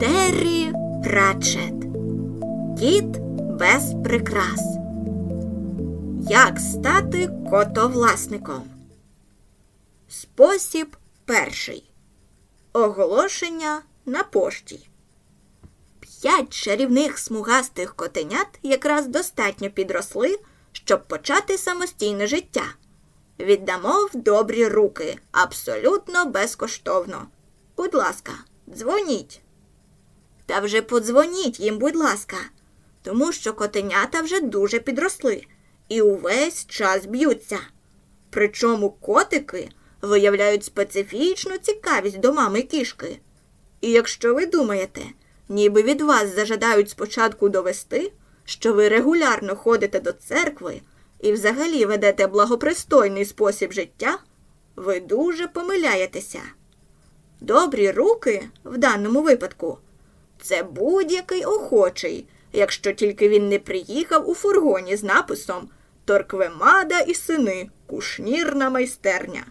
Террі Пратчет. Кіт без прикрас. Як стати котовласником? Спосіб перший. Оголошення на пошті. П'ять чарівних смугастих котенят якраз достатньо підросли, щоб почати самостійне життя. Віддамо в добрі руки абсолютно безкоштовно. Будь ласка, дзвоніть. Та вже подзвоніть їм, будь ласка, тому що котенята вже дуже підросли і увесь час б'ються. Причому котики виявляють специфічну цікавість до мами кішки. І якщо ви думаєте, ніби від вас зажадають спочатку довести, що ви регулярно ходите до церкви і взагалі ведете благопристойний спосіб життя, ви дуже помиляєтеся. Добрі руки в даному випадку це будь-який охочий, якщо тільки він не приїхав у фургоні з написом Торквемада і сини, кушнірна майстерня.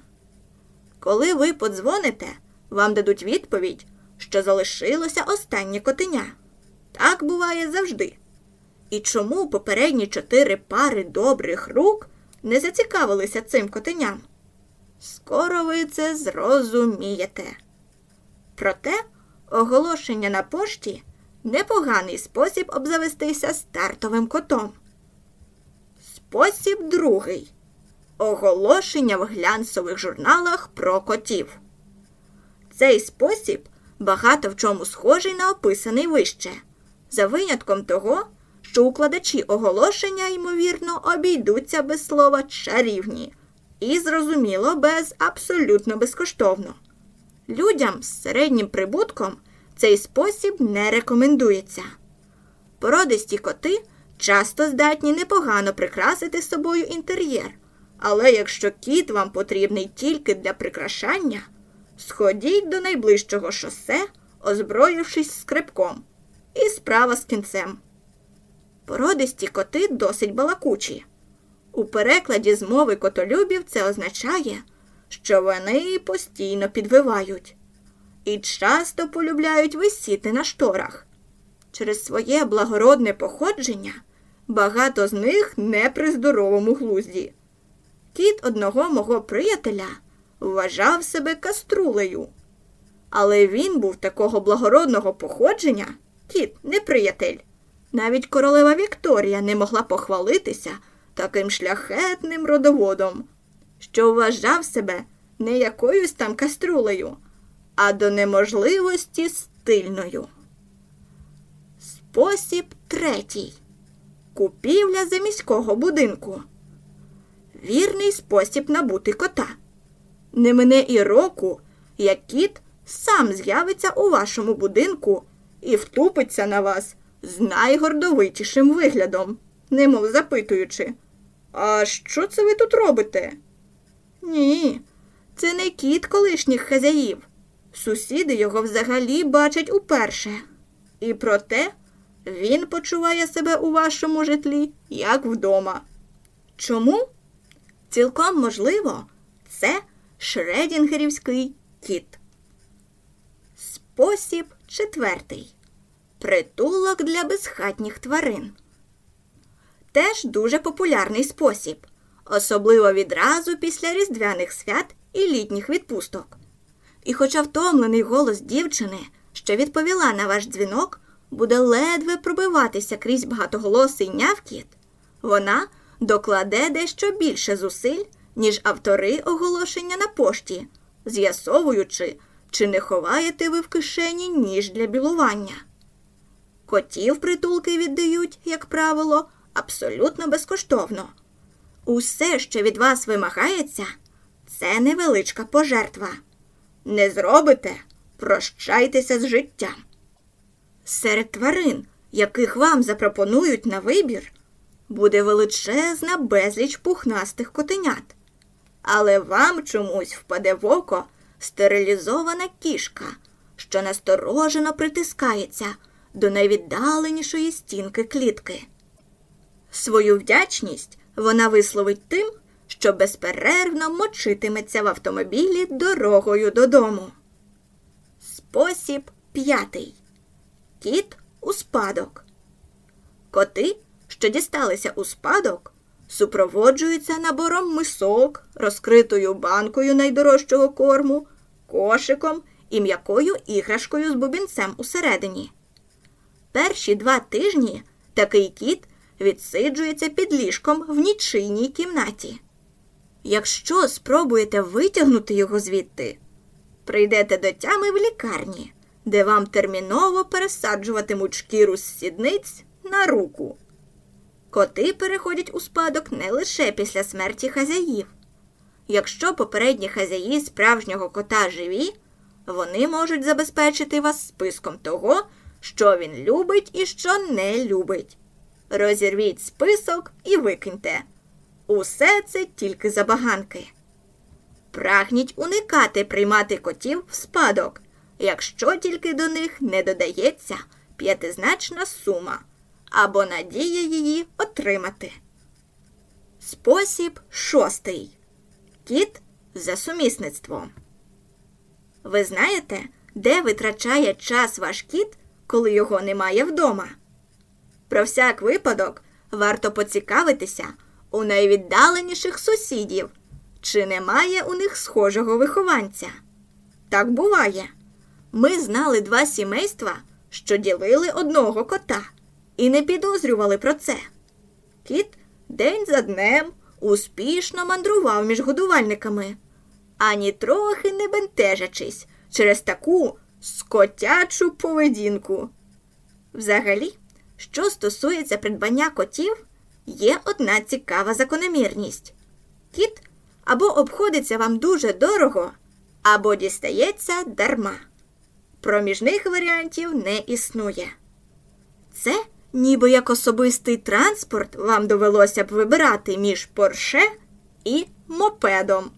Коли ви подзвоните, вам дадуть відповідь, що залишилося останнє котеня. Так буває завжди. І чому попередні чотири пари добрих рук не зацікавилися цим котеням? Скоро ви це зрозумієте. Проте оголошення на пошті непоганий спосіб обзавестися стартовим котом. Спосіб другий оголошення в глянцевих журналах про котів. Цей спосіб багато в чому схожий на описаний вище, за винятком того, що укладачі оголошення, ймовірно, обійдуться без слова чарівні і, зрозуміло, без абсолютно безкоштовно. Людям з середнім прибутком цей спосіб не рекомендується. Породисті коти часто здатні непогано прикрасити собою інтер'єр, але якщо кіт вам потрібний тільки для прикрашання, сходіть до найближчого шосе, озброївшись скрипком, і справа з кінцем. Породисті коти досить балакучі. У перекладі з мови котолюбів це означає, що вони постійно підвивають і часто полюбляють висіти на шторах. Через своє благородне походження багато з них не при здоровому глузді. Кіт одного мого приятеля вважав себе каструлею. Але він був такого благородного походження, кіт не приятель. Навіть королева Вікторія не могла похвалитися таким шляхетним родоводом, що вважав себе не якоюсь там каструлею, а до неможливості стильною. Спосіб третій. Купівля заміського будинку. Вірний спосіб набути кота. Не мине і року, як кіт сам з'явиться у вашому будинку і втупиться на вас з найгордовитішим виглядом, немов запитуючи, А що це ви тут робите? Ні, це не кіт колишніх хазяїв. Сусіди його взагалі бачать уперше. І проте він почуває себе у вашому житлі як вдома. Чому? Цілком можливо, це шредінгерівський кіт. Спосіб четвертий. Притулок для безхатніх тварин. Теж дуже популярний спосіб, особливо відразу після різдвяних свят і літніх відпусток. І, хоча втомлений голос дівчини, що відповіла на ваш дзвінок, буде ледве пробиватися крізь багатоголосий нявкіт, вона докладе дещо більше зусиль, ніж автори оголошення на пошті, з'ясовуючи, чи не ховаєте ви в кишені ніж для білування. Котів притулки віддають, як правило, абсолютно безкоштовно. Усе, що від вас вимагається, це невеличка пожертва. Не зробите, прощайтеся з життям. Серед тварин, яких вам запропонують на вибір, буде величезна безліч пухнастих котенят. Але вам чомусь впаде в око стерилізована кішка, що насторожено притискається до найвіддаленішої стінки клітки. Свою вдячність вона висловить тим, що безперервно мочитиметься в автомобілі дорогою додому. Спосіб п'ятий. Кіт у спадок. Коти, що дісталися у спадок, супроводжуються набором мисок, розкритою банкою найдорожчого корму, кошиком і м'якою іграшкою з бубінцем усередині. Перші два тижні такий кіт відсиджується під ліжком в нічийній кімнаті. Якщо спробуєте витягнути його звідти, прийдете до тями в лікарні, де вам терміново пересаджуватимуть шкіру з сідниць на руку. Коти переходять у спадок не лише після смерті хазяїв. Якщо попередні хазяї справжнього кота живі, вони можуть забезпечити вас списком того, що він любить і що не любить. Розірвіть список і викиньте. Усе це тільки забаганки. Прагніть уникати приймати котів в спадок, якщо тільки до них не додається п'ятизначна сума або надія її отримати. Спосіб шостий. Кіт за сумісництвом. Ви знаєте, де витрачає час ваш кіт, коли його немає вдома? Про всяк випадок варто поцікавитися у найвіддаленіших сусідів, чи немає у них схожого вихованця. Так буває. Ми знали два сімейства, що ділили одного кота, і не підозрювали про це. Кіт день за днем успішно мандрував між годувальниками, ані трохи не бентежачись через таку скотячу поведінку. Взагалі, що стосується придбання котів, є одна цікава закономірність. Кіт або обходиться вам дуже дорого, або дістається дарма. Проміжних варіантів не існує. Це ніби як особистий транспорт вам довелося б вибирати між порше і мопедом.